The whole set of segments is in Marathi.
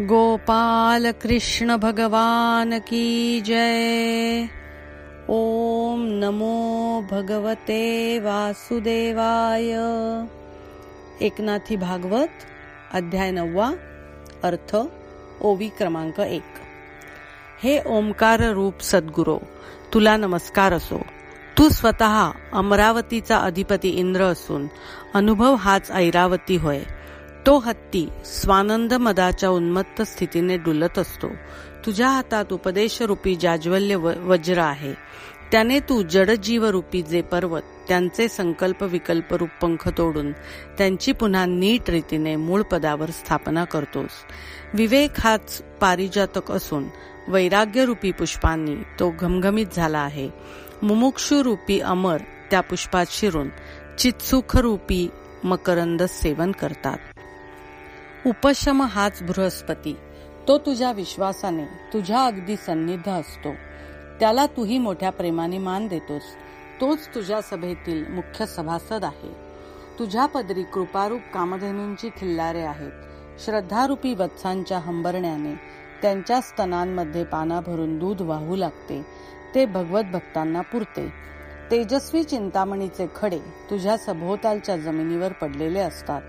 गोपाल कृष्ण भगवान की जय। ओम नमो भगवते वासुदेवाय। एकनाथी भागवत अध्याय नववा अर्थ ओवी क्रमांक एक. हे ओमकार रूप सद्गुरो तुला नमस्कार असो. तू स्वतः अमरावतीचा अधिपती इंद्र असून अनुभव हाच ऐरावती होय. तो हत्ती स्वानंद मदाच्या उन्मत्त स्थितीने डुलत असतो. तुझ्या हातात उपदेश रूपी जाज्वल्य वज्र आहे. त्याने तू जडजीव रूपी जे पर्वत त्यांचे संकल्प विकल्प रूप पंख तोडून त्यांची पुन्हा नीट रीतीने मूळ पदावर स्थापना करतोस. विवेक हाच पारिजातक असून वैराग्य रूपी पुष्पांनी तो घमघमीत झाला आहे. मुमुक्षुरूपी अमर त्या पुष्पात शिरून चित्सुख रूपी मकरंद सेवन करतात. उपशम हाच बृहस्पती. तो तुझ्या विश्वासाने तुझ्या अगदी सन्निध असतो. त्याला तूही मोठ्या प्रेमाने मान देतोस. तोच तुझ्या सभेतील मुख्य सभासद आहे. तुझ्या पदरी कृपारूप कामधेनूंची खिल्लारे आहेत. श्रद्धारूपी वत्सांच्या हंबरण्याने त्यांच्या स्तनांमध्ये पाना भरून दूध वाहू लागते. ते भगवत भक्तांना पुरते. तेजस्वी चिंतामणीचे खडे तुझ्या सभोवतालच्या जमिनीवर पडलेले असतात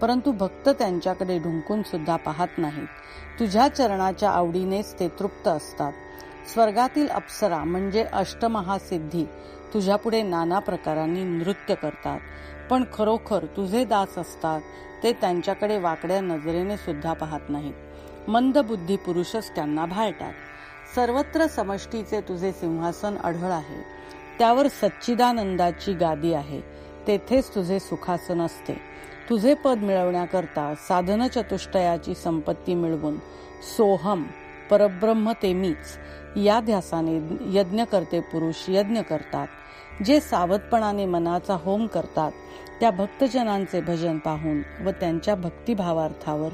परंतु भक्त त्यांच्याकडे ढुंकून सुद्धा पाहत नाहीत. तुझ्या चरणाच्या आवडीनेच ते तृप्त असतात. स्वर्गातील अप्सरा म्हणजे अष्टमहासिद्धी तुझ्यापुढे नाना प्रकारांनी नृत्य करतात. पण खरोखर तुझे दास असतात ते त्यांच्याकडे वाकड्या नजरेने सुद्धा पाहत नाहीत. मंद बुद्धी पुरुषच त्यांना भाळतात. सर्वत्र समष्टीचे तुझे सिंहासन आढळ आहे. त्यावर सच्चिदानंदाची गादी आहे. तेथेच तुझे सुखासन असते. तुझे पद मिळवण्याकरता साधन चतुष्टयाची संपत्ती मिळवून सोहम परब्रह्म तेमीच या ध्यासाने यज्ञ करते पुरुष यज्ञ करतात. जे सावधपणाने मनाचा होम करतात त्या भक्तजनांचे भजन पाहून व त्यांच्या भक्तिभावार्थावर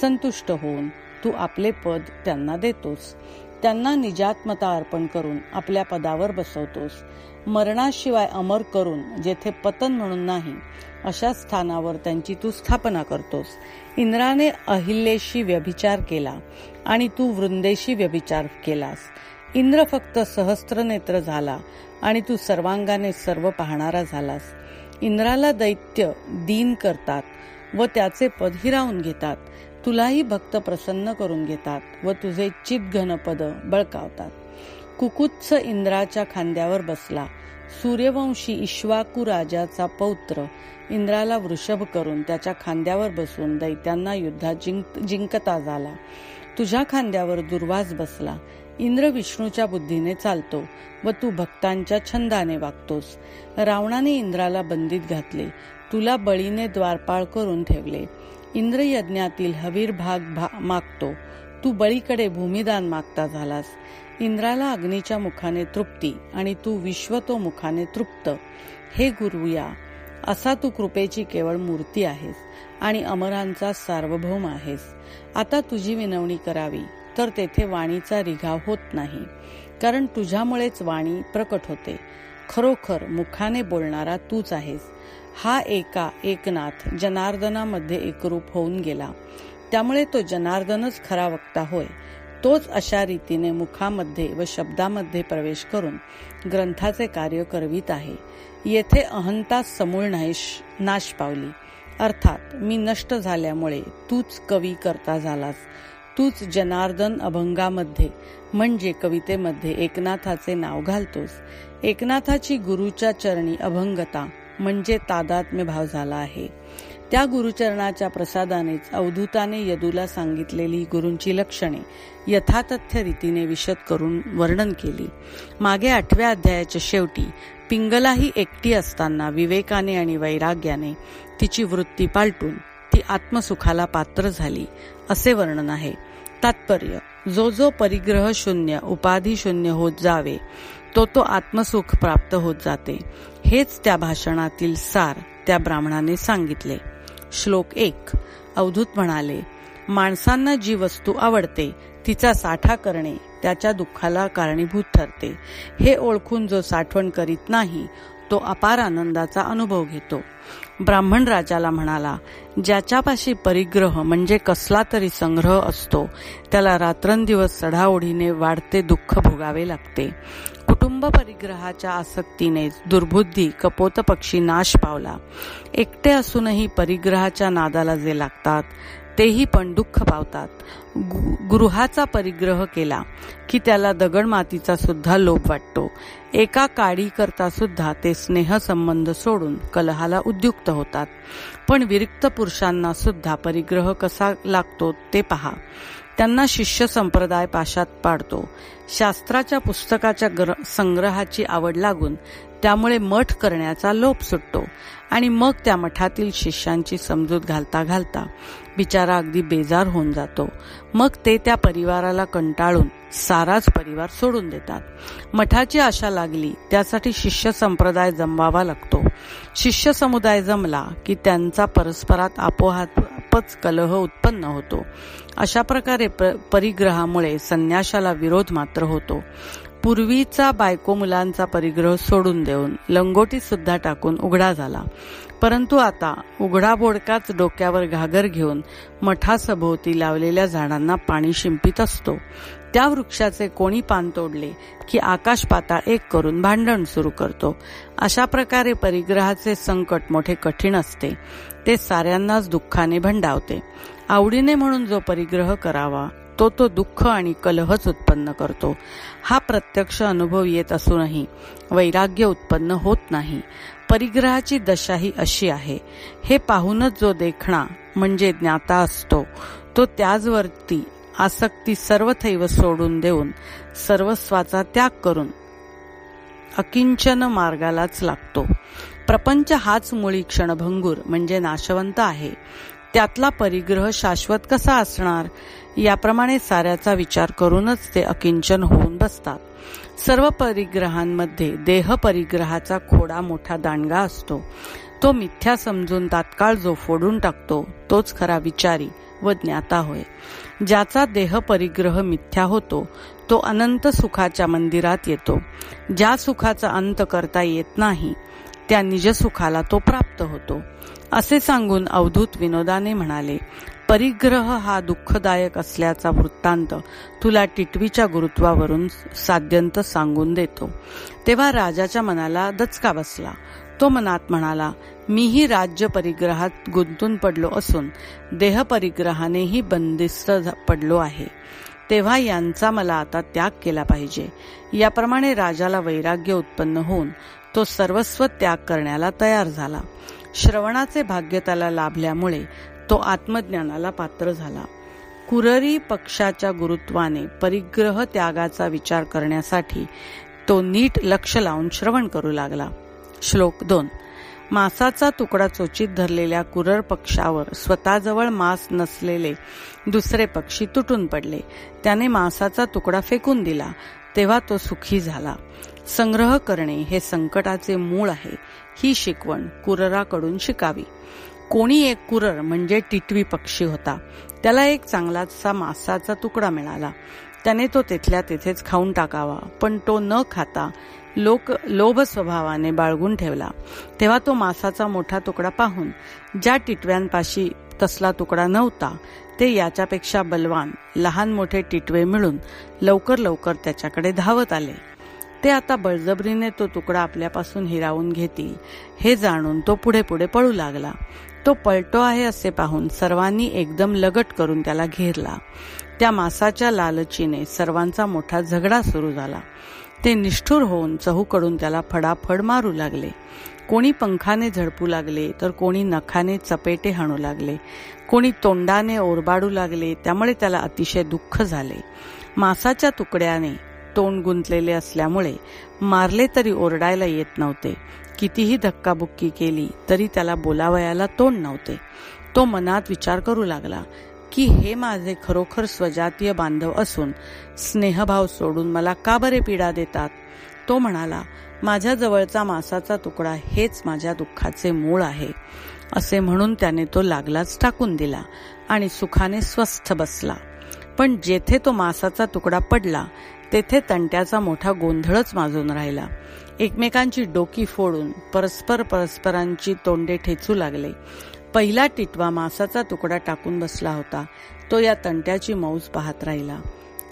संतुष्ट होऊन तू आपले पद त्यांना देतोस. त्यांना निजात्मता अर्पण करून आपल्या पदावर बसवतोस. मरणाशिवाय अमर करून जेथे पतन म्हणून नाही अशा स्थानावर त्यांची तू स्थापना करतोस. इंद्राने अहिल्येशी व्यभिचार केला आणि तू वृंदेशी व्यभिचार केलास. इंद्र फक्त सहस्त्रनेत्र झाला आणि तू सर्वांगाने सर्व पाहणारा झालास. इंद्राला दैत्य दीन करतात व त्याचे पद हिरावून घेतात. तुलाही भक्त प्रसन्न करून घेतात व तुझे चित घनपद बळकावतात. कुकुत्स इंद्राच्या खांद्यावर बसला. सूर्यवंशी इश्वाकू राजाचा पौत्र इंद्राला वृषभ करून त्याच्या खांद्यावर बसून दैत्यांना युद्धात जिंक जिंकता झाला. तुझ्या खांद्यावर दुर्वास बसला. इंद्र विष्णूच्या बुद्धीने चालतो व तू भक्तांच्या छंदाने वागतोस. रावणाने इंद्राला बंदीत घातले. तुला बळीने द्वारपाळ करून ठेवले. इंद्र यज्ञातील हवीर भाग भा मागतो. तू बळीकडे भूमिदान मागता झालास. इंद्राला अग्नीच्या मुखाने तृप्ती आणि तू विश्वतो मुखाने तृप्त. हे गुरुया असा तू कृपेची केवळ मूर्ती आहेस आणि अमरांचा सार्वभौम आहेस. आता तुझी विनवणी करावी तर तेथे वाणीचा रिघाव होत नाही. कारण तुझ्यामुळेच वाणी प्रकट होते. खरोखर मुखाने बोलणारा तूच आहेस. हा एका एकनाथ जनार्दनामध्ये एकरूप होऊन गेला. त्यामुळे तो जनार्दनच खरा वक्ता होय. तोच अशा रीतीने मुखामध्ये व शब्दामध्ये प्रवेश करून ग्रंथाचे कार्य करवित आहे. येथे अहंता समूळ नाश नाश पावली. अर्थात मी नष्ट झाल्यामुळे तूच कवी करता झालास. तूच जनार्दन अभंगामध्ये म्हणजे कवितेमध्ये एकनाथाचे नाव घालतोस. एकनाथाची गुरुच्या चरणी अभंगता म्हणजे तादात्म्य भाव झाला आहे. त्या गुरुचरणाच्या प्रसादानेच अवधूताने यदूला सांगितलेली गुरूंची लक्षणे यथातथ्य रीतीने विशद करून वर्णन केली. मागे आठव्या अध्यायाच्या शेवटी पिंगलाही एकटी असताना विवेकाने आणि वैराग्याने तिची वृत्ती पालटून ती आत्मसुखाला पात्र झाली असे वर्णन आहे. तात्पर्य जो जो परिग्रह शून्य उपाधी शून्य होत जावे तो तो आत्मसुख प्राप्त होत जाते. हेच त्या भाषणातील सार त्या ब्राह्मणाने सांगितले. श्लोक एक. अवधूत म्हणाले माणसांना जी वस्तू आवडते तिचा साठा करणे त्याच्या दुःखाला कारणीभूत ठरते. हे ओळखून जो साठवण करीत नाही तो अपार आनंदाचा अनुभव घेतो. ब्राह्मण राजाला म्हणाला ज्याच्यापाशी परिग्रह म्हणजे कसला तरी संग्रह असतो त्याला रात्रंदिवस चढाओढीने वाढते दुःख भोगावे लागते. कुटुंब परिग्रहाच्या आसक्तीने दुर्बुद्धी कपोत पक्षी नाश पावला. एकटे असूनही परिग्रहाच्या नादाला जे लागतात तेही पण दुःख पावतात. गृहाचा परिग्रह केला की त्याला दगड मातीचा सुद्धा लोभ वाटतो. एका काडी करता सुद्धा ते स्नेहसंबंध सोडून कलहाला उद्युक्त होतात. पण विरिक्त पुरुषांना सुद्धा परिग्रह कसा लागतो ते पहा. त्यांना शिष्य संप्रदाय पाशात पाडतो. शास्त्राच्या पुस्तकाच्या संग्रहाची आवड लागून त्यामुळे मठ करण्याचा लोप सुटतो आणि मग त्या मठातील शिष्यांची समजूत घालता घालता बिचारा अगदी बेजार होऊन जातो. मग ते त्या परिवाराला कंटाळून साराच परिवार सोडून देतात. मठाची आशा लागली त्यासाठी शिष्य संप्रदाय जमवावा लागतो. शिष्य समुदाय जमला की त्यांचा परस्परात आपोहात खूपच कलह उत्पन्न होतो. अशा प्रकारे परिग्रहामुळे संन्याशाला विरोध मात्र होतो. पूर्वीचा बायको मुलांचा परिग्रह सोडून देऊन लंगोटी सुद्धा टाकून उघडा झाला. परंतु आता उघडा बोडकाच डोक्यावर घागर घेऊन मठासभोवती लावलेल्या झाडांना पाणी शिंपित असतो. त्या वृक्षाचे कोणी पान तोडले की आकाश पाताळ एक करून भांडण सुरू करतो. अशा प्रकारे परिग्रहाचे संकट मोठे कठीण असते. ते साऱ्यांनाच दुःखाने भंडावते. आवडीने म्हणून जो परिग्रह करावा तो तो दुःख आणि कलहच उत्पन्न करतो. हा प्रत्यक्ष अनुभव येत असूनही वैराग्य उत्पन्न होत नाही. परिग्रहाची दशा ही अशी आहे. हे पाहूनच जो देखणा म्हणजे ज्ञाता असतो तो त्याचवरती आसक्ती सर्वथैव सोडून देऊन सर्वस्वाचा त्याग करून अकिंचन मार्गालाच लागतो. प्रपंच हाच मुळी क्षणभंगूर म्हणजे नाशवंत आहे. त्यातला परिग्रह शाश्वत कसा असणार? याप्रमाणे साऱ्याचा विचार करूनच ते अकिंचन होऊन बसतात. सर्व परिग्रहांमध्ये देह परिग्रहाचा खोडा मोठा दांडगा असतो. तो मिथ्या समजून तात्काळ जो फोडून टाकतो तोच खरा विचारी व ज्ञाता होय. ज्याचा देह परिग्रह मिथ्या होतो तो अनंत सुखाच्या मंदिरात येतो. ज्या सुखाचा अंत करता येत नाही त्या निजसुखाला तो प्राप्त होतो असे सांगून अवधूत विनोदाने म्हणाले परिग्रह हा दुःखदायक असल्याचा वृत्तांत तुला टिटवीच्या गुरुत्वावरून साध्यंत सांगून देतो. तेव्हा राजाच्या मनाला दचका बसला. तो मनात म्हणाला मीही राज्य परिग्रहात गुंतून पडलो असून देह परिग्रहानेही बंदिस्त पडलो आहे. तेव्हा यांचा मला आता त्याग केला पाहिजे. याप्रमाणे राजाला वैराग्य उत्पन्न होऊन तो सर्वस्व त्याग करण्याला तयार झाला. श्रवणाचे भाग्य त्याला लाभल्यामुळे तो आत्मज्ञानाला पात्र झाला. कुररी पक्षाच्या गुरुत्वाने परिग्रह त्यागाचा विचार करण्यासाठी तो नीट लक्ष लावून श्रवण करू लागला. श्लोक दोन. मासाचा तुकडा चोचीत धरलेल्या कुरर पक्षावर स्वतःजवळ मांस नसलेले दुसरे पक्षी तुटून पडले. त्याने मांसाचा तुकडा फेकून दिला. तेव्हा तो सुखी झाला. संग्रह करणे हे संकटाचे मूळ आहे. ही शिकवण कुरराकडून शिकावी. कोणी एक कुरर म्हणजे टिटवी पक्षी होता. त्याला एक चांगलासा मासाचा तुकडा मिळाला. त्याने तो तिथल्या तिथेच खाऊन टाकावा पण तो न खाता लोक लोभ स्वभावाने बाळगून ठेवला. तेव्हा तो मासाचा मोठा तुकडा पाहून ज्या टिटव्यांपाशी तसला तुकडा नव्हता ते याच्यापेक्षा बलवान लहान मोठे टिटवे मिळून लवकर लवकर त्याच्याकडे धावत आले. ते आता बळजबरीने तो तुकडा आपल्यापासून हिरावून घेतील. हे जाणून तो पुढे पुढे पळू लागला. तो पलटो आहे असे पाहून सर्वांनी एकदम लगट करून त्याला घेरला. त्या मासाच्या लालचीने सर्वांचा मोठा झगडा सुरू झाला. ते निष्ठुर होऊन चहूकडून त्याला फडाफड मारू लागले. कोणी पंखाने झडपू लागले तर कोणी नखाने चपेटे हाणू लागले. कोणी तोंडाने ओरबाडू लागले त्यामुळे त्याला अतिशय दुःख झाले. मासाच्या तुकड्याने तोंड गुंतलेले असल्यामुळे मारले तरी ओरडायला येत नव्हते. कितीही धक्काबुक्की केली तरी त्याला बोलावयाला तोंड नव्हते. तो मनात विचार करू लागला की हे माझे खरोखर स्वजातीय बांधव असून स्नेहभाव सोडून मला का बरे पीडा देतात? तो म्हणाला माझ्या जवळचा मासाचा तुकडा हेच माझ्या दुःखाचे मूळ आहे. असे म्हणून त्याने तो लागलाच टाकून दिला आणि सुखाने स्वस्थ बसला. पण जेथे तो मासाचा तुकडा पडला तेथे तंट्याचा मोठा गोंधळच माजून राहिला. एकमेकांची डोकी फोडून परस्पर परस्परांची तोंडे ठेचू लागले. पहिला टिटवा मासाचा तुकडा टाकून बसला होता. तो या तंट्याची मौज पाहत राहिला.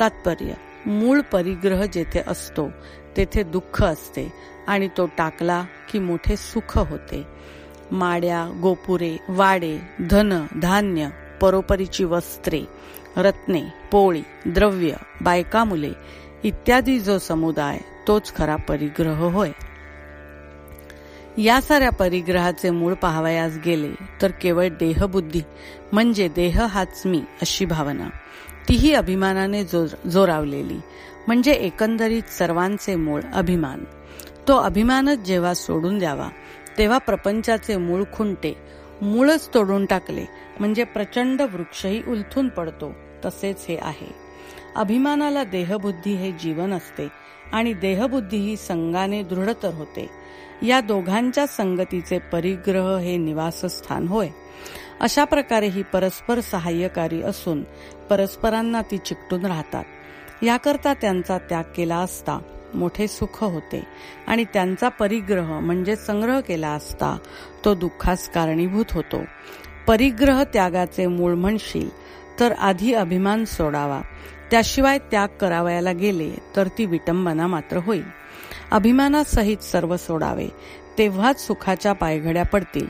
तात्पर्य मूळ परिग्रह जेथे असतो तेथे दुःख असते आणि तो टाकला की मोठे सुख होते. माड्या गोपुरे वाडे धन धान्य परोपरीची वस्त्रे रत्ने पोळी द्रव्य बायका मुले इत्यादी जो समुदाय तोच खरा परिग्रह होय. या साऱ्या परिग्रहाचे मूळ पाहावयास गेले तर केवळ देहबुद्धी म्हणजे देह हाच मी अशी भावना. तीही अभिमानाने जोरावलेली म्हणजे एकंदरीत सर्वांचे मूळ अभिमान. तो अभिमानच जेव्हा सोडून द्यावा तेव्हा प्रपंचाचे मूळ खुंटे मूळच तोडून टाकले म्हणजे प्रचंड वृक्षही उलथून पडतो तसेच हे आहे. अभिमानाला देहबुद्धी हे जीवन असते आणि देहबुद्धी ही संघाने दृढतर होते. या दोघांच्या संगतीचे परिग्रह हे निवासस्थान होय. अशा प्रकारे ही परस्पर सहाय्यकारी असून परस्परांना ती चिकटून राहतात. याकरता त्यांचा त्याग केला असता मोठे सुख होते आणि त्यांचा परिग्रह म्हणजे संग्रह केला असता तो दुःखास कारणीभूत होतो. परिग्रह त्यागाचे मूळ म्हणशील तर आधी अभिमान सोडावा. त्याशिवाय त्याग करावयाला गेले तर ती विटंबना मात्र होईल. अभिमानासहित सर्व सोडावे. तेव्हाच सुखाच्या पायघड्या पडतील.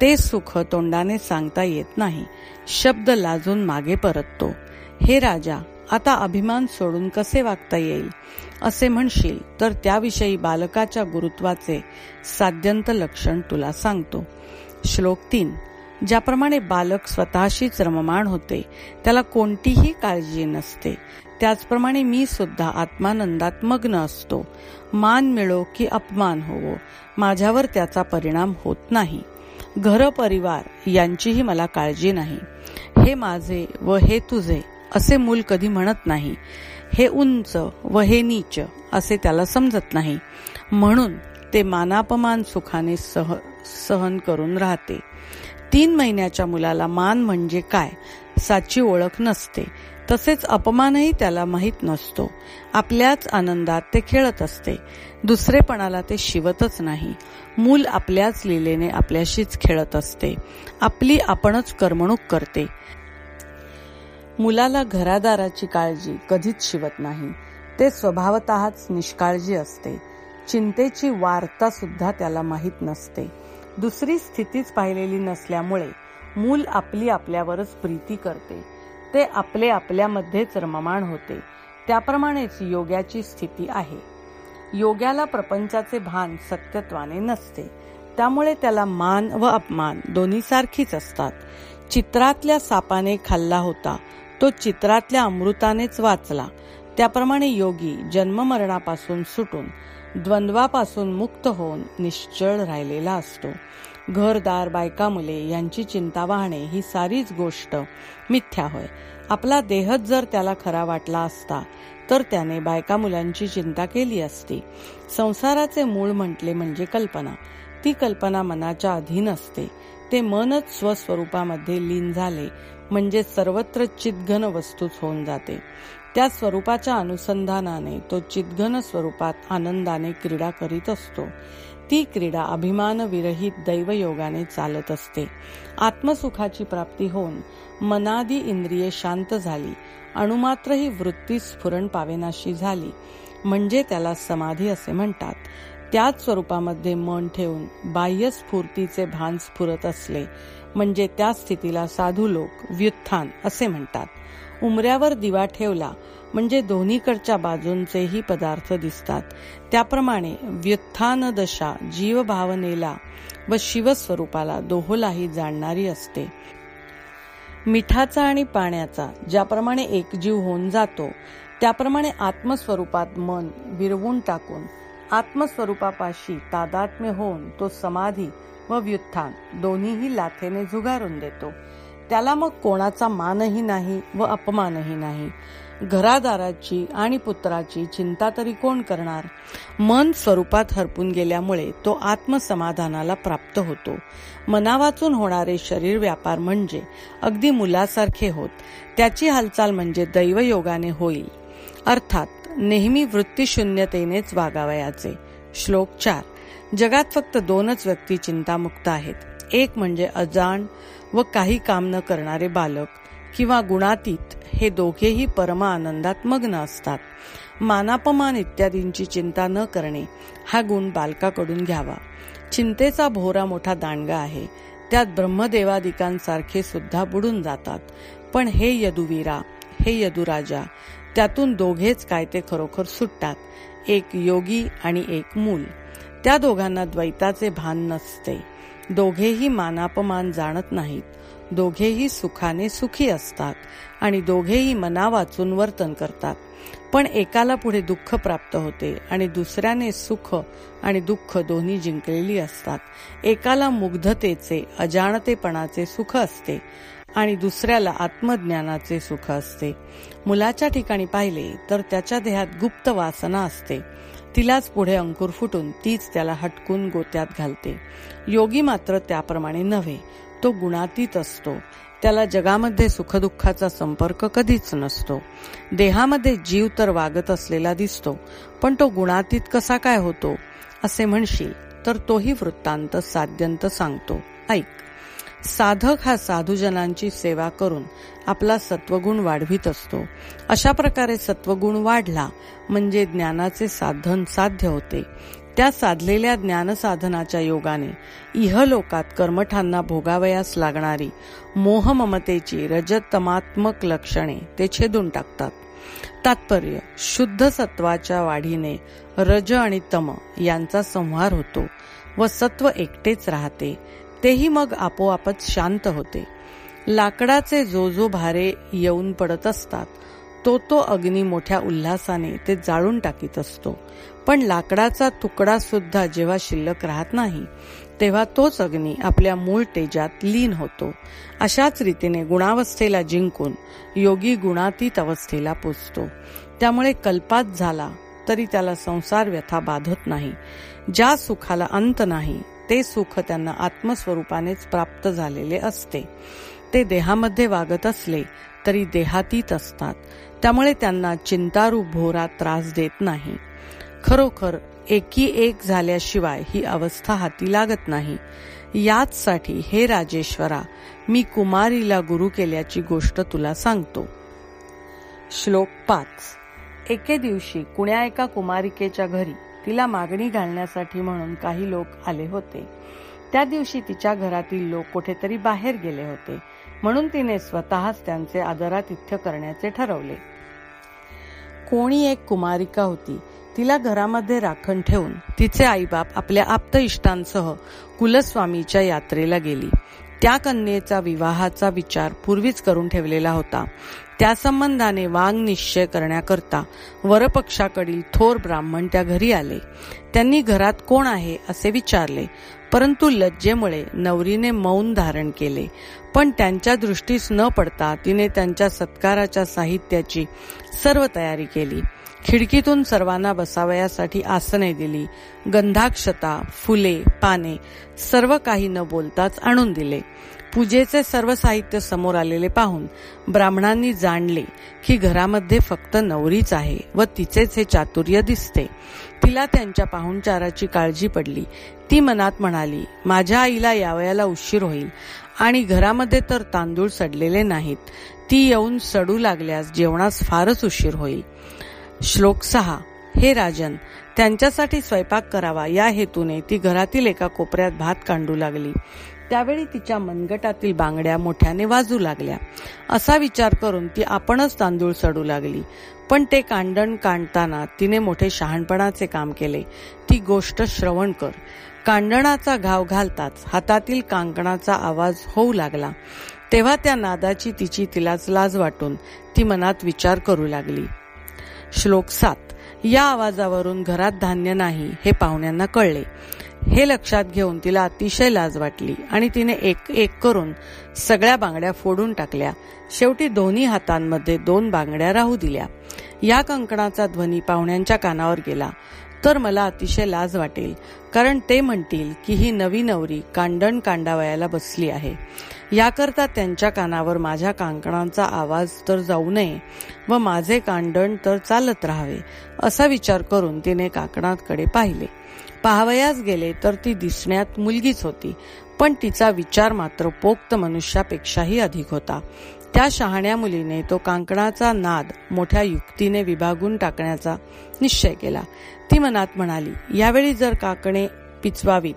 ते सुख तोंडाने सांगता येत नाही. शब्द लाजून मागे परततो. हे राजा आता अभिमान सोडून कसे वागता येईल? असे म्हणशील तर त्याविषयी बालकाच्या गुरुत्वाचे साध्यंत लक्षण तुला सांगतो. श्लोक तीन. ज्याप्रमाणे बालक स्वतःशीच रममाण होते त्याला कोणतीही काळजी नसते. त्याचप्रमाणे मी सुद्धा आत्मानंदात मग्न असतो. मान मिळो की अपमान होवो माझ्यावर त्याचा परिणाम होत नाही. घर परिवार यांचीही मला काळजी नाही. हे माझे व हे तुझे असे मूल कधी म्हणत नाही. हे उंच व हे नीच असे त्याला समजत नाही. म्हणून ते मानापमान सुखाने सह सहन करून राहते. तीन महिन्याच्या मुलाला मान म्हणजे काय? साची ओळख नसते. तसेच अपमानही त्याला माहीत नसतो. आपल्याच आनंदात ते खेळत असते. दुसरेपणाला ते शिवतच नाही. मूल आपल्याच लिलेने आपल्याशीच खेळत असते. आपली आपणच करमणूक करते. मुलाला घरादाराची काळजी कधीच शिवत नाही. ते स्वभावतःच निष्काळजी असते. चिंतेची वार्ता सुद्धा त्याला माहीत नसते. दुसरी स्थितीच पाहिलेली नसल्यामुळे मूल आपली आपल्यावरच प्रीती करते. ते आपले आपल्यामध्येच रममाण होते. त्याप्रमाणेच योग्याची स्थिती आहे. योग्याला प्रपंचाचे भान सत्यत्वाने नसते. त्यामुळे त्याला मान व अपमान दोन्ही सारखीच असतात. चित्रातल्या सापाने खाल्ला होता. तो चित्रातल्या अमृतानेच वाचला. त्याप्रमाणे योगी जन्ममरणापासून सुटून द्वंद्वापासून मुक्त होऊन निश्चळ राहिलेला असतो. घरदार बायका मुले यांची चिंता वाहणे ही सारीच गोष्ट मिथ्या होय. आपला देहच जर त्याला खरा वाटला असता तर त्याने बायका मुलांची चिंता केली असती. संसाराचे मूळ म्हटले म्हणजे कल्पना. ती कल्पना मनाच्या अधीन असते. ते मनच स्वस्वरूपामध्ये लीन झाले म्हणजे सर्वत्र चितघन वस्तूच होऊन जाते. त्या स्वरूपाच्या अनुसंधानाने तो चितघन स्वरूपात आनंदाने क्रीडा करीत असतो. ती क्रीडा अभिमान विरहित दैवयोगाने चालत असते. आत्मसुखाची प्राप्ती होऊन मनादी इंद्रिये शांत झाली. अणुमात्र ही वृत्ती स्फुरण पावेनाशी झाली. म्हणजे त्याला समाधी असे म्हणतात. त्याच स्वरूपामध्ये मन ठेवून बाह्य स्फूर्तीचे भान स्फुरत असले. म्हणजे त्या स्थितीला साधू लोक व्युत्थान असे म्हणतात. उमऱ्यावर दिवा ठेवला म्हणजे दोन्हीकडच्या बाजूंचेही पदार्थ दिसतात. त्याप्रमाणे व्युत्थान दशा जीवभावनेला व शिवस्वरूपाला दोहोलाही जाणणारी असते. मिठाचा आणि पाण्याचा ज्याप्रमाणे एकजीव होऊन जातो त्याप्रमाणे आत्मस्वरूपात मन विरवून टाकून आत्मस्वरूपापाशी तादात्म्य होऊन तो समाधी व व्युत्थान दोन्हीही लाथेने झुगारून देतो. त्याला मग कोणाचा मानही नाही व अपमानही नाही. घरादाराची आणि पुत्राची चिंता तरी कोण करणार? मन स्वरूपात हरपून गेल्यामुळे तो आत्मसमाधानाला प्राप्त होतो. मनावाचून होणारे शरीर व्यापार म्हणजे अगदी मुलासारखे होत. त्याची हालचाल म्हणजे दैवयोगाने होईल. अर्थात नेहमी वृत्तीशून्यतेनेच वागावयाचे. श्लोक चार. जगात फक्त दोनच व्यक्ती चिंतामुक्त आहेत. एक म्हणजे अजाण व काही काम न करणारे बालक किंवा गुणातीत हे दोघेही परम आनंदात मग्न असतात. मानापमान इत्यादींची चिंता न करणे हा गुण बालकाकडून घ्यावा. चिंतेचा भोरा मोठा दांडगा आहे. त्यात ब्रह्मदेवादिकांसारखे सुद्धा बुडून जातात. पण हे यदुवीरा हे यदुराजा त्यातून दोघेच काय ते खरोखर सुटतात. एक योगी आणि एक मूल. त्या दोघांना द्वैताचे भान नसते. दोघेही मानापमान जाणत नाहीत. दोघेही सुखाने सुखी असतात आणि दोघेही मना वाचून वर्तन करतात. पण एकाला पुढे दुःख प्राप्त होते आणि दुसऱ्याने सुख आणि दुःख दोन्ही जिंकलेली असतात. एकाला मुग्धतेचे अजाणतेपणाचे सुख असते आणि दुसऱ्याला आत्मज्ञानाचे सुख असते. मुलाच्या ठिकाणी पाहिले तर त्याच्या देहात गुप्त वासना असते. तिलाच पुढे अंकुर फुटून तीच त्याला हटकून गोत्यात घालते. योगी मात्र त्याप्रमाणे नव्हे. तो गुणातीत असतो. त्याला जगामध्ये सुखदुःखाचा संपर्क कधीच नसतो. देहामध्ये जीव तर वागत असलेला दिसतो पण तो गुणातीत कसा काय होतो? असे म्हणशील तर तोही वृत्तांत साध्यंत सांगतो. ऐक. साधक हा साधूजनांची सेवा करून आपला सत्वगुण वाढवित असतो. अशा प्रकारे सत्वगुण वाढला म्हणजे ज्ञानाचे साधन साध्य होते. त्या साधलेल्या ज्ञानसाधनाच्या योगाने इहलोकात कर्मठांना भोगावयास लागणारी मोहममतेची रजतमात्मक लक्षणे ते छेदून टाकतात. तात्पर्य शुद्ध सत्वाच्या वाढीने रज आणि तम यांचा संहार होतो व सत्व एकटेच राहते तेही मग आपोआपच शांत होते. लाकडाचे जो जो भारे येऊन पडत असतात तो तो अग्नी मोठ्या उल्हासाने ते जाळून टाकीत असतो. पण लाकडाचा तुकडा सुद्धा जेव्हा शिल्लक राहत नाही तेव्हा तोच अग्नी आपल्या मूळ तेजात लीन होतो. अशाच रीतीने गुणावस्थेला जिंकून योगी गुणातीत अवस्थेला पोचतो. त्यामुळे कल्पात झाला तरी त्याला संसार व्यथा बाधत नाही. ज्या सुखाला अंत नाही ते सुख त्यांना आत्मस्वरूपानेच प्राप्त झालेले असते. ते देहामध्ये वागत असले तरी देहातीत असतात. त्यामुळे त्यांना चिंतारू भोरा त्रास देत नाही. खरोखर एकी एक झाल्याशिवाय ही अवस्था हाती लागत नाही. याचसाठी हे राजेश्वरा मी कुमारीला गुरु केल्याची गोष्ट तुला सांगतो. श्लोक पाच. एके दिवशी कुण्या एका कुमारिकेच्या घरी तिला मागणी घालण्यासाठी म्हणून काही लोक आले होते. त्या दिवशी तिच्या घरातील लोक कुठेतरी बाहेर गेले होते म्हणून तिने स्वतःच त्यांचे आदरातिथ्य करण्याचे ठरवले. कोणी एक कुमारिका होती तिला घरामध्ये राखण ठेवून तिचे आईबाप आपल्या आप्त इष्टांसह कुलस्वामीच्या यात्रेला गेली. त्या कन्येचा विवाहाचा विचार पूर्वीच करून ठेवलेला होता. त्या संबंधाने वांग निश्चय करण्याकरता वरपक्षाकडील थोर ब्राह्मण त्या घरी आले. त्यांनी घरात कोण आहे असे विचारले परंतु लज्जेमुळे नवरीने मौन धारण केले. पण त्यांच्या दृष्टीस न पडता तिने त्यांच्या सत्काराच्या साहित्याची सर्व तयारी केली. खिडकीतून सर्वांना बसावयासाठी आसने दिली. गंधाक्षता फुले पाने सर्व काही न बोलताच आणून दिले. पूजेचे सर्व साहित्य समोर आलेले पाहून ब्राह्मणांनी जाणले की घरामध्ये फक्त नवरीच आहे व तिचेच हे चातुर्य दिसते. तिला त्यांच्या पाहुणचाराची काळजी पडली. ती मनात म्हणाली माझ्या आईला यावयाला उशीर होईल आणि घरामध्ये तर तांदूळ सडलेले नाहीत. ती येऊन सडू लागल्यास जेवणास फारच उशीर होईल. श्लोक सहा. हे राजन त्यांच्यासाठी स्वयंपाक करावा. या हेतूने ती घरातील एका कोपऱ्यात भात कांडू लागली. त्यावेळी तिच्या मनगटातील बांगड्या मोठ्याने वाजू लागल्या. असा विचार करून ती आपणच तांदूळ सडू लागली. पण ते कांडण कांडताना तिने मोठे शहाणपणाचे काम केले. ती गोष्ट श्रवण कर. कांडणाचा घाव घालताच हातातील कांकणाचा आवाज होऊ लागला. तेव्हा त्या नादाची तिची तिलाच लाज वाटून ती मनात विचार करू लागली. श्लोक सात. या आवाजावरून घरात धान्य नाही हे पाहुण्यांना कळले. हे लक्षात घेऊन तिला अतिशय लाज वाटली आणि तिने एक एक करून सगळ्या बांगड्या फोडून टाकल्या. शेवटी दोन्ही हातांमध्ये दोन बांगड्या राहू दिल्या. या कंकणाचा ध्वनी पाहुण्यांच्या कानावर गेला. तर मला अतिशय लाज वाटेल कारण ते म्हणतील की ही नवी नवरी कांडण कांडावयाला बसली आहे. याकरता त्यांच्या कानावर माझ्या कांकणांचा आवाज तर जाऊ नये व माझे कांडण तर चालत राहावे असा विचार करून तिने काकणाकडे पाहिले. पाहावयास गेले तर ती दिसण्यात मुलगीच होती पण तिचा विचार मात्र पोक्त मनुष्यापेक्षाही अधिक होता. त्या शहाण्या मुलीने तो कांकणाचा नाद मोठ्या युक्तीने विभागून टाकण्याचा निश्चय केला. ती मनात म्हणाली यावेळी जर काकणे पिचवावीत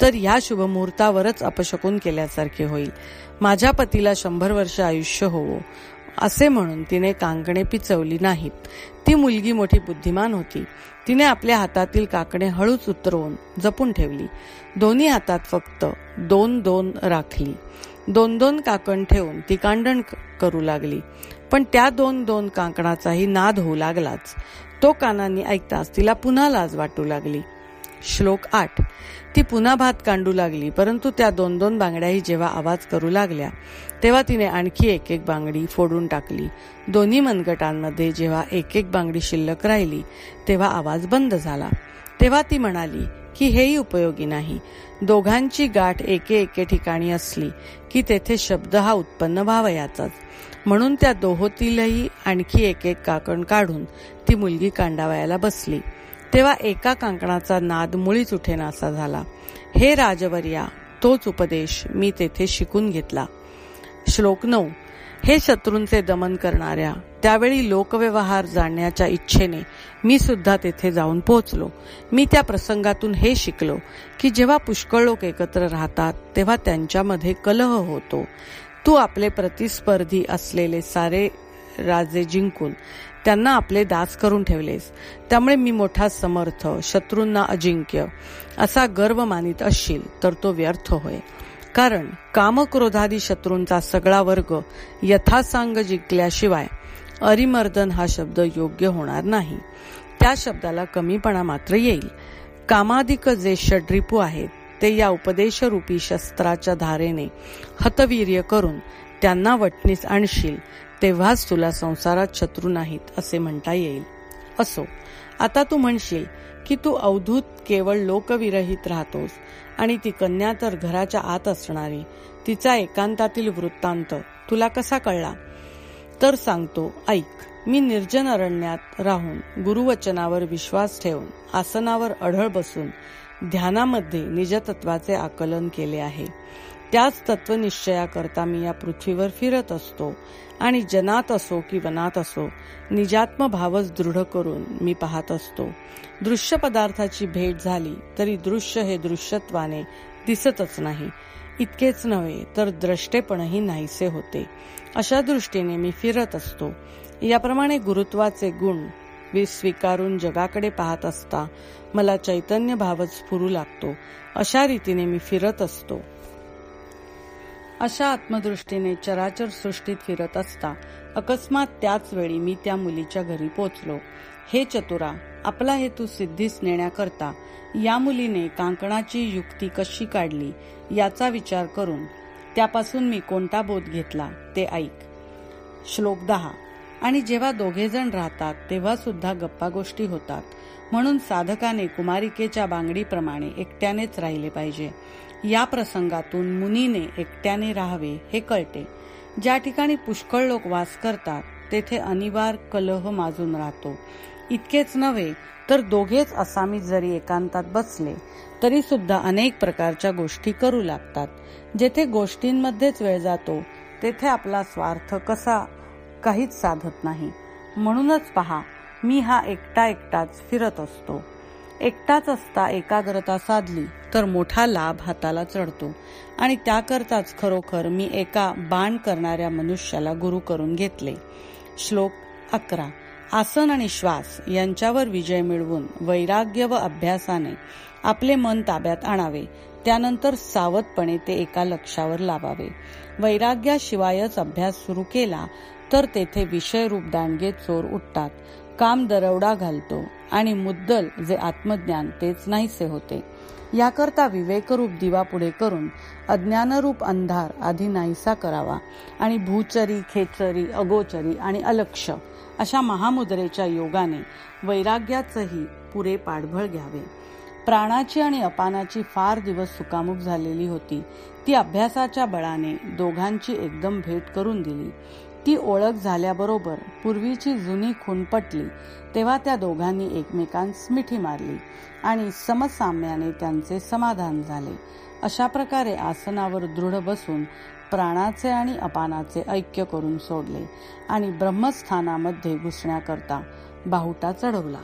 तर या शुभमुहूर्तावरच अपशकून केल्यासारखे होईल. माझ्या पतीला शंभर वर्ष आयुष्य होवो असे म्हणून तिने कांकणे पिचवली नाहीत. ती मुलगी मोठी बुद्धिमान होती. तिने आपल्या हातातील काकणे हळूच उतरवून जपून ठेवली. दोन्ही हातात फक्त दोन दोन राखली. दोन दोन काकण ठेवून ती कांडण करू लागली. पण त्या दोन दोन कांकणाचाही नाद होऊ लागलाच. तो कानांनी ऐकताच तिला पुन्हा लाज वाटू लागली. श्लोक आठ. ती पुन्हा भात कांडू लागली परंतु त्या दोन दोन बांगड्याही जेव्हा आवाज करू लागल्या तेव्हा तिने आणखी एक एक बांगडी फोडून टाकली. दोन्ही मनगटांमध्ये जेव्हा एक एक बांगडी शिल्लक राहिली तेव्हा आवाज बंद झाला. तेव्हा ती म्हणाली की हेही उपयोगी नाही. दोघांची गाठ एके एके ठिकाणी असली की तेथे शब्द हा उत्पन्न व्हावयाचाच म्हणून त्या दोहोतीलही आणखी एक एक काकण काढून ती मुलगी कांडावयाला बसली. तेव्हा एका कांकणाचा नाद मुळीच उठेनासा झाला. हे राजवर्या तोच उपदेश मी तेथे शिकून घेतला. श्लोक नऊ. हे शत्रूंचे दमन करणाऱ्या त्यावेळी लोकव्यवहार जाणण्याच्या इच्छेने मी सुद्धा तेथे जाऊन पोहोचलो. मी त्या प्रसंगातून हे शिकलो की जेव्हा पुष्कळ लोक एकत्र राहतात तेव्हा त्यांच्यामध्ये कलह होतो. तू आपले प्रतिस्पर्धी असलेले सारे राजे जिंकून त्यांना आपले दास करून ठेवलेस. त्यामुळे मी मोठा समर्थ शत्रूंना अजिंक्य असा गर्व मानित असशील तर तो व्यर्थ होय. कारण कामक्रोधादी शत्रूंचा सगळा वर्ग यथासांग जिंकल्याशिवाय अरिमर्दन हा शब्द योग्य होणार नाही. त्या शब्दाला कमीपणा मात्र येईल. कामाधिक जे षड्रिपू आहेत ते या उपदेशरूपी शस्त्राच्या धारेने हतवीर्य करून त्यांना वटणीस आणशील. तेव्हाच तुला संसारात शत्रू नाहीत असे म्हणता येईल. असो आता तू म्हणशील की तू अवधूत केवळ लोकविरहित राहतोस आणि ती कन्या तर घराच्या आत असणारी तिचा एकांतातील वृत्तांत तुला कसा कळला? तर सांगतो ऐक मी निर्जन अरण्यात राहून गुरुवचनावर विश्वास ठेवून आसनावर अढळ बसून ध्यानामध्ये निजतत्वाचे आकलन केले आहे. त्याच तत्वनिश्चयाकरता मी या पृथ्वीवर फिरत असतो आणि जनात असो की वनात असो निजात्म भावच दृढ करून मी पाहत असतो. दृश्य पदार्थाची भेट झाली तरी दृश्य हे दृश्यत्वाने दिसतच नाही. इतकेच नव्हे तर द्रष्टेपणही नाहीसे होते. अशा दृष्टीने मी फिरत असतो. याप्रमाणे गुरुत्वाचे गुण स्वीकारून जगाकडे पाहत असता मला चैतन्य भावच स्फुरू लागतो. अशा रीतीने मी फिरत असतो. अशा आत्मदृष्टीने चराचर सृष्टीत फिरत असता. अकस्मात त्याच वेळी मी त्या मुलीच्या घरी पोचलो. हे चतुरा आपला हेतू सिद्धीस नेण्याकरता या मुलीने कांकणाची युक्ती कशी काढली याचा विचार करून त्यापासून मी कोणता बोध घेतला ते ऐक. श्लोक दहा. आणि जेव्हा दोघे जण राहतात तेव्हा सुद्धा गप्पा गोष्टी होतात. म्हणून साधकाने कुमारिकेच्या बांगडीप्रमाणे एकट्यानेच राहिले पाहिजे. या प्रसंगातून मुनीने एकट्याने राहावे हे कळते. ज्या ठिकाणी पुष्कळ लोक वास करतात तेथे अनिवार कलह माजून राहतो. इतकेच नव्हे तर दोघेच असामी जरी एकांतात बसले तरी सुद्धा अनेक प्रकारच्या गोष्टी करू लागतात. जेथे गोष्टींमध्येच वेळ जातो तेथे आपला स्वार्थ कसा काहीच साधत नाही. म्हणूनच पहा मी हा एकटा एकटाच फिरत असतो. एकटाच असता एकाग्रता साधली तर मोठा लाभ हाताला चढतो. आणि त्याकरताच खरोखर मी एका बाण करणाऱ्या मनुष्याला गुरु करून घेतले. श्लोक अकरा. आसन आणि श्वास यांच्यावर विजय मिळवून वैराग्य व अभ्यासाने आपले मन ताब्यात आणावे. त्यानंतर सावधपणे ते एका लक्षावर लावावे. वैराग्याशिवायच अभ्यास सुरू केला तर तेथे विषयरूप दांडगे चोर उठतात. काम दरवडा घालतो आणि मुद्दल जे आत्मज्ञान तेच नाहीसे होते. याकरता विवेकरूप दिवा पुढे करून अज्ञानरूप अंधार आधी नाहीसा करावा आणि भूचरी खेचरी अगोचरी आणि अलक्ष अशा महामुद्रेच्या योगाने वैराग्याचंही पुरे पाठबळ घ्यावे. प्राणाची आणि अपानाची फार दिवस सुकामुक झालेली होती. ती अभ्यासाच्या बळाने दोघांची एकदम भेट करून दिली. ती ओळख झाल्याबरोबर पूर्वीची जुनी खून पटली तेव्हा त्या दोघांनी एकमेकांस मिठी मारली आणि समसाम्याने त्यांचे समाधान झाले. अशा प्रकारे आसनावर दृढ बसून प्राणाचे आणि अपानाचे ऐक्य करून सोडले आणि ब्रह्मस्थानामध्ये घुसण्याकरता बाहुटा चढवला.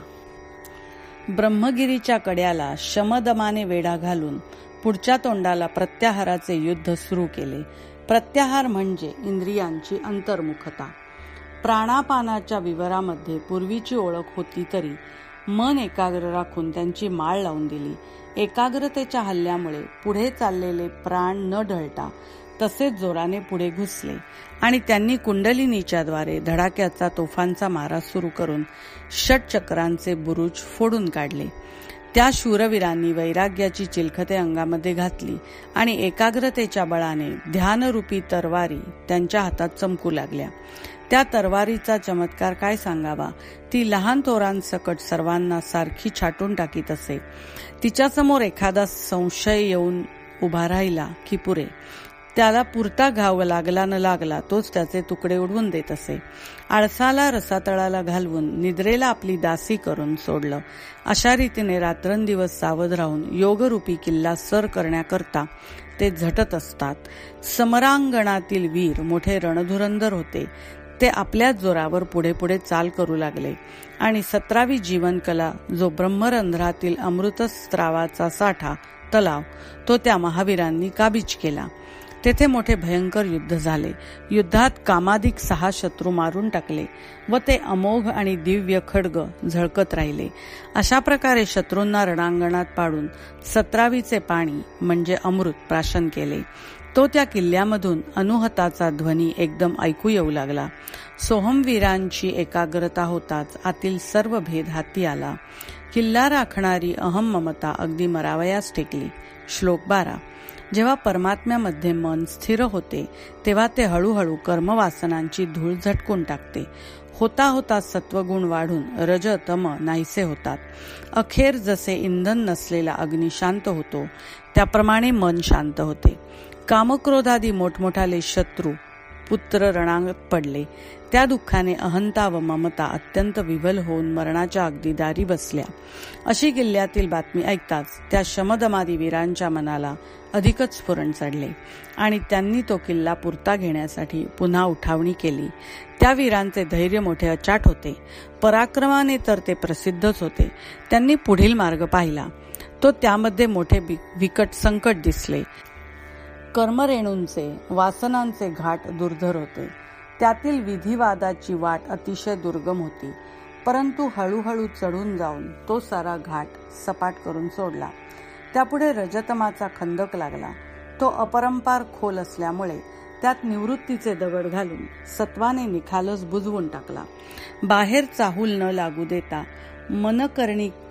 ब्रह्मगिरीच्या कड्याला शमदमाने वेढा घालून पुढच्या तोंडाला प्रत्याहाराचे युद्ध सुरू केले. प्रत्याहार म्हणजे इंद्रियांची अंतर्मुखता. प्राणापानाच्या विवरामध्ये पूर्वीची ओळख होती तरी मन एकाग्र राखून त्यांची माळ लावून दिली. एकाग्रतेच्या हल्ल्यामुळे पुढे चाललेले प्राण न ढळता तसेच जोराने पुढे घुसले आणि त्यांनी कुंडलिनीच्या द्वारे धडाक्याचा तोफांचा मारा सुरू करून षटचक्रांचे बुरुज फोडून काढले. त्या शूरवीरांनी वैराग्याची चिलखते अंगामध्ये घातली आणि एकाग्रतेच्या बळाने ध्यानरूपी तरवारी त्यांच्या हातात चमकू लागल्या. त्या तरवारीचा चमत्कार काय सांगावा? ती लहान थोरांसकट सर्वांना सारखी छाटून टाकीत असे. तिच्यासमोर एखादा संशय येऊन उभा राहिला की पुरे. त्याला पुरता घाव लागला न लागला तोच त्याचे तुकडे उडवून देत असे. आळसाला रसातळाला घालवून निद्रेला आपली दासी करून सोडलं. अशा रीतीने रात्रंदिवस सावध राहून योगरूपी किल्ला सर करण्याकरता ते झटत असतात. समरांगणातील वीर मोठे रणधुरंदर होते. ते आपल्याच जोरावर पुढे पुढे चाल करू लागले. आणि सतरावी जीवनकला जो ब्रह्मरंध्रातील अमृतस्त्रावाचा साठा तलाव तो त्या महावीरांनी काबीज केला. तेथे मोठे भयंकर युद्ध झाले. युद्धात कामाधिक सहा शत्रू मारून टाकले व ते अमोघ आणि दिव्य खडग झळकत राहिले. अशा प्रकारे शत्रूंना रणांगणात पाडून सतरावीचे पाणी म्हणजे अमृत प्राशन केले. तो त्या किल्ल्यामधून अनुहताचा ध्वनी एकदम ऐकू येऊ लागला. सोहमवीरांची एकाग्रता होताच आतील सर्व भेद हाती आला. किल्ला राखणारी अहम ममता अगदी मरावयास टेकली. श्लोक बारा. जेव्हा परमात्म्यामध्ये मन स्थिर होते तेव्हा ते हळूहळू कर्मवासनांची धूळ झटकून टाकते. होता होता सत्वगुण वाढून रज तम नाहीसे होतात. अखेर जसे इंधन नसलेला अग्नी शांत होतो त्याप्रमाणे मन शांत होते. कामक्रोधादी मोठमोठाले शत्रू पुत्र रणांगत पडले. त्या दुःखाने अहंता व ममता अत्यंत विवल होऊन मरणाच्या अगदी दारी बसल्या. अशी किल्ल्यातील बातमी ऐकताच त्या शमदमादी वीरांच्या मनाला अधिकच स्फुरण चढले आणि त्यांनी तो किल्ला पुरता घेण्यासाठी पुन्हा उठावणी केली. त्या वीरांचे धैर्य मोठे अचाट होते. पराक्रमाने तर ते प्रसिद्धच होते. त्यांनी पुढील मार्ग पाहिला. तो त्यामध्ये मोठे विकट संकट दिसले. कर्मरेणूंचे वासनांचे घाट दुर्धर होते. त्यातील विधिवादाची वाट अतिशय दुर्गम होती. परंतु हळूहळू चढून जाऊन तो सारा घाट सपाट करून सोडला. त्यापुढे रजतमाचा खंदक लागला. तो अपरंपार खोल असल्यामुळे त्यात निवृत्तीचे दगड घालून सत्वाने निखालस बुजवून टाकला. बाहेर चाहूल न लागू देता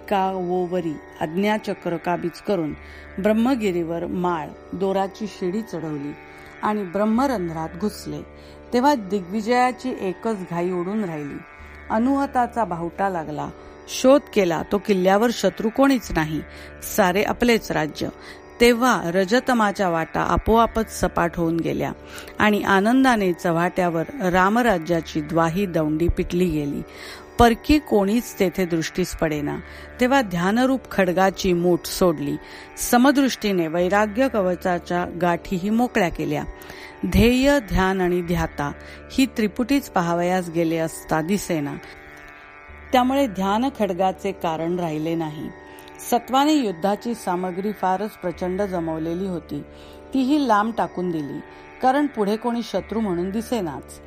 मनकर्णिकावोवरी आज्ञाचक्र काबीज करून ब्रह्मगिरीवर माळ दोराची शिडी चढवली आणि ब्रह्मरंध्रात घुसले. तेव्हा दिग्विजयाची एकच घाई उडून राहिली. अनुहताचा भावटा लागला. शोध केला तो किल्ल्यावर शत्रू कोणीच नाही. सारे आपलेच राज्य. तेव्हा रजतमाच्या वाटा आपोआपच सपाट होऊन गेल्या आणि आनंदाने चव्हाट्यावर रामराज्याची द्वाही दौंडी पिटली गेली. परकी कोणीच तेथे दृष्टीस पडेना. तेव्हा ध्यानरूप खडगाची मूठ सोडली. समदृष्टीने वैराग्य कवचाच्या गाठीही मोकळ्या केल्या. ध्येय ध्यान आणि ध्याता ही त्रिपुटीच पाहावयास गेले असता दिसेना. त्यामुळे ध्यान खडगाचे कारण राहिले नाही. सत्वाने युद्धाची सामग्री फारच प्रचंड जमवलेली होती. तीही लांब टाकून दिली. कारण पुढे कोणी शत्रू म्हणून दिसेनाच.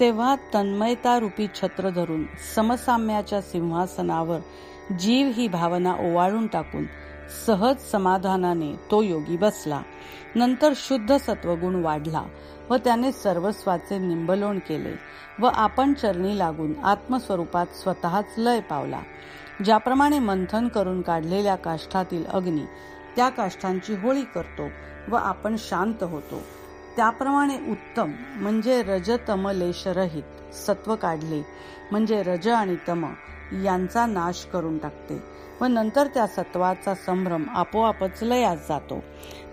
तेव्हा तन्मयता रूपी छत्र धरून समसाम्याच्या सिंहासनावर जीव ही भावना ओवाळून टाकून सहज समाधानाने तो योगी बसला. नंतर शुद्ध सत्वगुण वाढला व त्याने सर्वस्वाचे निंबलोण केले व आपण चरणी लागून आत्मस्वरूपात स्वतःच लय पावला. ज्याप्रमाणे मंथन करून काढलेल्या काष्ठातील अग्नी त्या काष्ठांची होळी करतो व आपण शांत होतो. त्याप्रमाणे उत्तम म्हणजे रज सत्व काढले म्हणजे रज आणि तम यांचा नाश करून टाकते. व नंतर त्या सत्वाचा संभ्रम आपोआपच लयास जातो.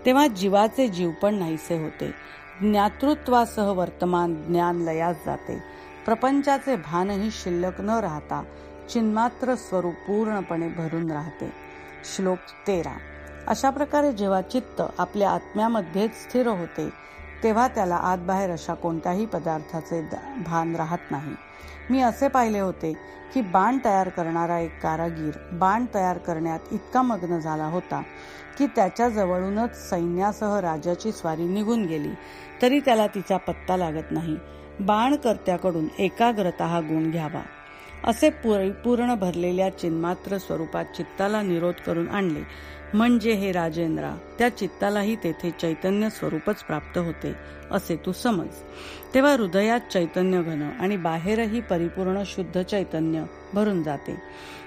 तेव्हा जीवाचे जीव पण नाहीसे होते. ज्ञातृत्वासह वर्तमान ज्ञान लयास जाते. प्रपंचाचे भानही शिल्लक न राहता चिन्मात्र स्वरूप पूर्णपणे भरून राहते. श्लोक तेरा. अशा प्रकारे जेव्हा चित्त आपल्या आत्म्यामध्येच स्थिर होते तेव्हा त्याला आत बाहेर अशा कोणत्याही पदार्थाचे भान राहत नाही. मी असे पाहिले होते की बाण तयार करणारा एक कारागीर बाण तयार करण्यात इतका मग्न झाला होता की त्याच्या जवळूनच सैन्यासह राजाची स्वारी निघून गेली तरी त्याला तिचा पत्ता लागत नाही. बाणकर्त्याकडून एकाग्रता हा गुण घ्यावा. असे पूर्ण भरलेल्या चिन्मात्र स्वरूपात चित्ताला निरोध करून आणले. म्हणजे हे राजेंद्रा त्या चित्तालाही तेथे चैतन्य स्वरूपच प्राप्त होते असे तू समज. तेव्हा हृदयात चैतन्य घन आणि बाहेरही परिपूर्ण शुद्ध चैतन्य भरून जाते.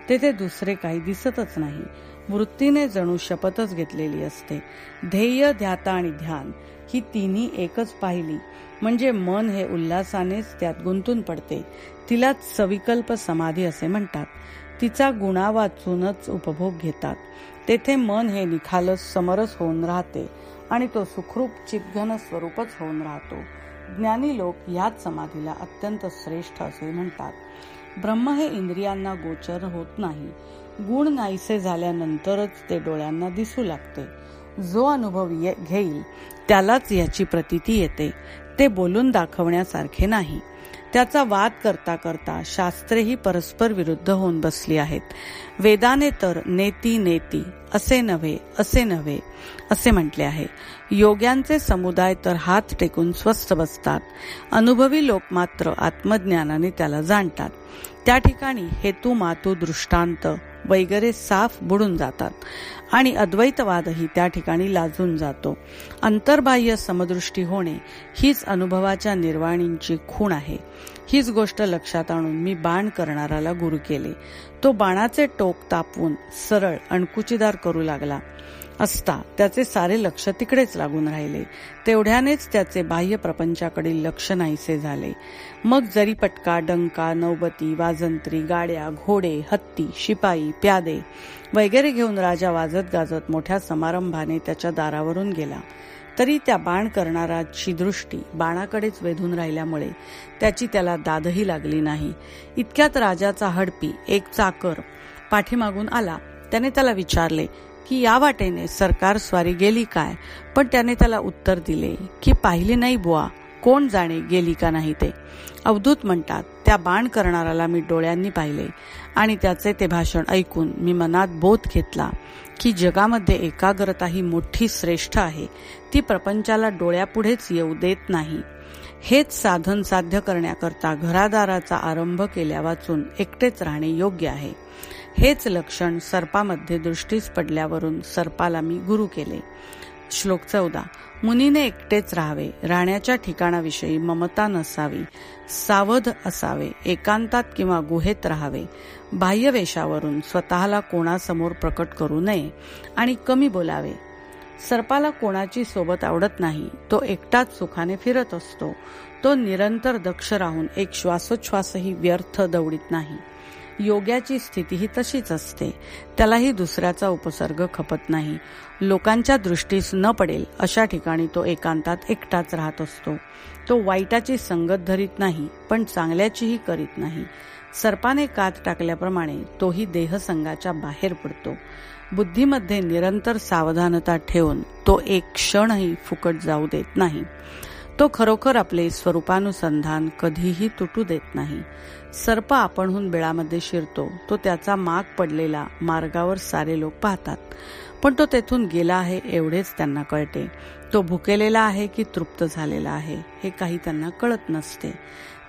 तेथे दुसरे काही दिसतच नाही. वृत्तीने जणू शपथच घेतलेली असते. ध्येय ध्याता आणि ध्यान ही तिन्ही एकच पाहिली. म्हणजे मन हे उल्हासानेच त्यात गुंतून पडते. तिलाच सविकल्प समाधी असे म्हणतात. तिचा गुणा वाचूनच उपभोग घेतात. तेथे मन हे निखालस समरस होऊन राहते आणि तो सुखरूप चितघन स्वरूपच होऊन राहतो. ज्ञानी लोक याच समाधीला अत्यंत श्रेष्ठ असे म्हणतात. ब्रह्म हे इंद्रियांना गोचर होत नाही. गुण नाहीसे झाल्यानंतरच ते डोळ्यांना दिसू लागते. जो अनुभव घेईल त्यालाच याची प्रतीती येते. ते बोलून दाखवण्यासारखे नाही. त्याचा वाद करता करता शास्त्रेही परस्पर विरुद्ध होऊन बसली आहेत. वेदाने तर नेती नेती असे नव्हे असे नव्हे असे म्हटले आहे. योग्यांचे समुदाय तर हात टेकून स्वस्थ बसतात. अनुभवी लोक मात्र आत्मज्ञानाने त्याला जाणतात. त्या ठिकाणी हेतू मातू दृष्टांत वगैरे साफ बुडून जातात. आणि अद्वैतवादही त्या ठिकाणी लाजून जातो. अंतर्बाह्य समदृष्टी होणे हीच अनुभवाच्या निर्वाणींची खूण आहे. हीच गोष्ट लक्षात आणून मी बाण करणाराला गुरु केले. तो बाणाचे टोक तापवून सरळ अणकुचीदार करू लागला. असता त्याचे सारे लक्ष तिकडेच लागून राहिले. तेवढ्यानेच त्याचे बाह्य प्रपंचाकडील लक्ष नाहीसे झाले. मग जरी पटका डंका नौबती वाजंत्री गाड्या घोडे हत्ती शिपाई प्यादे वगैरे घेऊन राजा वाजत गाजत मोठ्या समारंभाने त्याच्या दारावरून गेला. तरी त्या बाण करणाराची दृष्टी बाणाकडेच वेधून राहिल्यामुळे त्याची त्याला दादही लागली नाही. इतक्यात राजाचा हडपी एक चाकर पाठीमागून आला. त्याने त्याला विचारले की या वाटेने सरकार स्वारी गेली काय? पण त्याने त्याला उत्तर दिले की पाहिले नाही बुवा कोण जाणे गेली का नाही ते. अवधूत म्हणतात त्या बाण करणाराला मी डोळ्यांनी पाहिले आणि त्याचे ते भाषण ऐकून मी मनात बोध घेतला की जगामध्ये एकाग्रता ही मोठी श्रेष्ठ आहे. ती प्रपंचाला डोळ्यापुढेच येऊ देत नाही. हेच साधन साध्य करण्याकरता घरादाराचा आरंभ केल्या वाचून एकटेच राहणे योग्य आहे. हेच लक्षण सर्पामध्ये दृष्टीस पडल्यावरून सर्पाला मी गुरु केले. श्लोक चौदा. मुनीने एकटेच राहावे. राहण्याच्या ठिकाणाविषयी ममता नसावी. सावध असावे. एकांतात किंवा गुहेत राहावे. बाह्यवेशावरून स्वतःला कोणासमोर प्रकट करू नये आणि कमी बोलावे. सर्पाला कोणाची सोबत आवडत नाही. तो एकटाच सुखाने फिरत असतो. तो निरंतर दक्ष राहून एक श्वासोच्छ्वासही व्यर्थ दौडीत नाही. योग्याची स्थितीही तशीच असते. त्यालाही दुसऱ्याचा उपसर्ग खपत नाही. लोकांच्या दृष्टीस न पडेल अशा ठिकाणी तो एकांतात एकटाच राहत असतो. तो वाईटाची संगत धरीत नाही पण चांगल्याचीही करीत नाही. सर्पाने कात टाकल्याप्रमाणे तोही देहसंगाच्या बाहेर पडतो. बुद्धीमध्ये निरंतर सावधानता ठेवून तो एक क्षणही फुकट जाऊ देत नाही. तो खरोखर आपले स्वरूपानुसंधान कधीही तुटू देत नाही. सर्प आपणहून बिळामध्ये शिरतो. तो त्याचा माग पडलेला मार्गावर सारे लोक पाहतात. पण तो तेथून गेला आहे एवढेच त्यांना कळते. तो भुकेलेला आहे की तृप्त झालेला आहे हे काही त्यांना कळत नसते.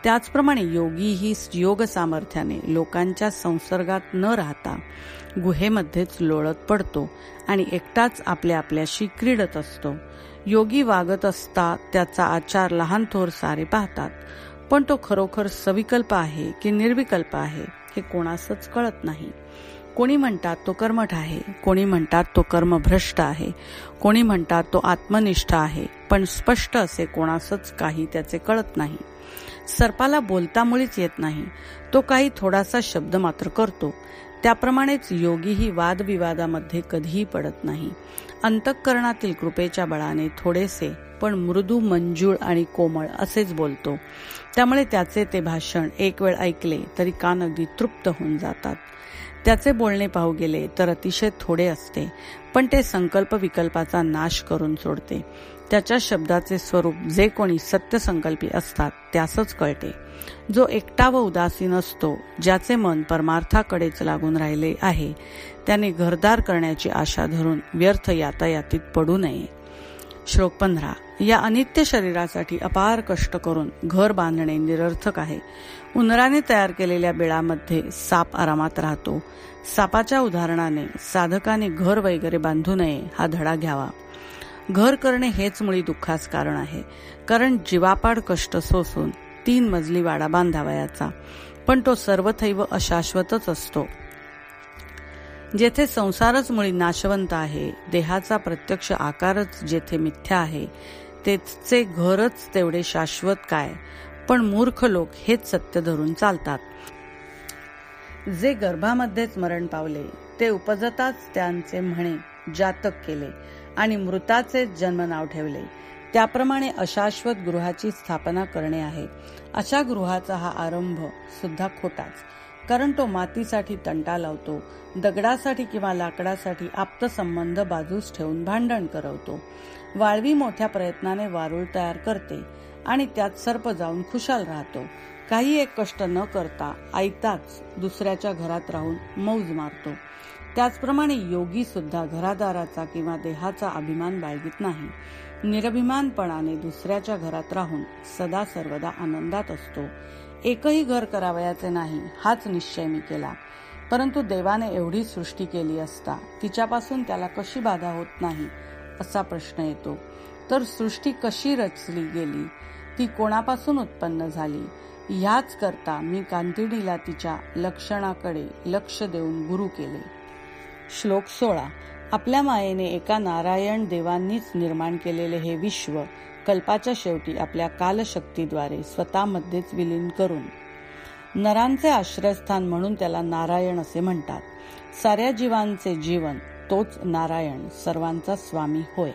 त्याचप्रमाणे योगी ही योग सामर्थ्याने लोकांच्या संसर्गात न राहता गुहेमध्येच लोळत पडतो आणि एकटाच आपल्या आपल्याशी क्रीडत असतो. योगी वागत असता त्याचा आचार लहान थोर सारे पाहतात. पण तो खरोखर सविकल्प आहे की निर्विकल्प आहे हे कोणासच कळत नाही. कोणी म्हणतात तो कर्मठ आहे कोणी म्हणतात तो कर्मभ्रष्ट आहे कोणी म्हणतात तो आत्मनिष्ठ आहे पण स्पष्ट असे कोणासच काही त्याचे कळत नाही. सर्पाला बोलता मुळीच येत नाही. तो काही थोडासा शब्द मात्र करतो. त्याप्रमाणेच योगीही वादविवादामध्ये कधीही पडत नाही. अंतःकरणातील कृपेच्या बळाने थोडेसे पण मृदू मंजूळ आणि कोमळ असेच बोलतो. त्यामुळे त्याचे ते भाषण एक वेळ ऐकले तरी कान अगदी तृप्त होऊन जातात. त्याचे बोलणे पाहू गेले तर अतिशय थोडे असते पण ते संकल्प विकल्पाचा नाश करून सोडते. त्याच्या शब्दाचे स्वरूप जे कोणी सत्यसंकल्पी असतात त्यासच कळते. जो एकटा व उदासीन असतो ज्याचे मन परमार्थाकडेच लागून राहिले आहे त्याने घरदार करण्याची आशा धरून व्यर्थ यातायातीत पडू नये. श्लोक पंधरा. या अनित्य शरीरासाठी अपार कष्ट करून घर बांधणे निरर्थक आहे. उंदराने तयार केलेल्या बिळामध्ये साप आरामात राहतो. सापाच्या उदाहरणाने साधकाने घर वगैरे बांधू नये हा धडा घ्यावा. घर करणे हेच मुळी दुःखास कारण आहे. कारण जीवापाड कष्ट सोसून तीन मजली वाडा बांधावयाचा. पण तो सर्वथैव अशाश्वतच असतो. जेथे संसारच मुळी नाशवंत आहे देहाचा प्रत्यक्ष आकारच जेथे मिथ्या आहे तेचे घरच तेवढे शाश्वत काय? पण मूर्ख लोक हेच सत्य धरून चालतात. जे गर्भामध्येच मरण पावले ते उपजताच त्यांचे म्हणे जातक केले आणि मृताचे जन्म नाव ठेवले. त्याप्रमाणे अशाश्वत गृहाची स्थापना करणे आहे. अशा गृहाचा हा आरंभ सुद्धा खोटाच. कारण तो मातीसाठी तंटा लावतो दगडासाठी किंवा लाकडासाठी आप्तसंबंध बाजूस ठेवून भांडण करवतो. वाळवी मोठ्या प्रयत्नाने वारुळ तयार करते आणि त्यात सर्प जाऊन खुशाल राहतो. काही एक कष्ट न करता ऐताच दुसऱ्याच्या घरात राहून मौज मारतो. त्याचप्रमाणे योगी सुद्धा घरादाराचा किंवा देहाचा अभिमान बाळगीत नाही. निरभिमानपणाने दुसऱ्याच्या घरात राहून सदा सर्वदा आनंदात असतो. एकही घर करावयाचे नाही हाच निश्चय मी केला. परंतु देवाने एवढी सृष्टी केली असता तिच्यापासून त्याला कशी बाधा होत नाही असा प्रश्न येतो. तर सृष्टी कशी रचली गेली ती कोणापासून उत्पन्न झाली ह्याच करता मी कांतिडीला तिच्या लक्षणाकडे लक्ष देऊन गुरु केले. श्लोक सोळा. आपल्या मायेने एका नारायण देवांनीच निर्माण केलेले हे विश्व कल्पाच्या शेवटी आपल्या कालशक्तीद्वारे स्वतःमध्येच विलीन करून. नरांचे आश्रयस्थान म्हणून त्याला नारायण असे म्हणतात. साऱ्या जीवांचे जीवन तोच नारायण सर्वांचा स्वामी होय.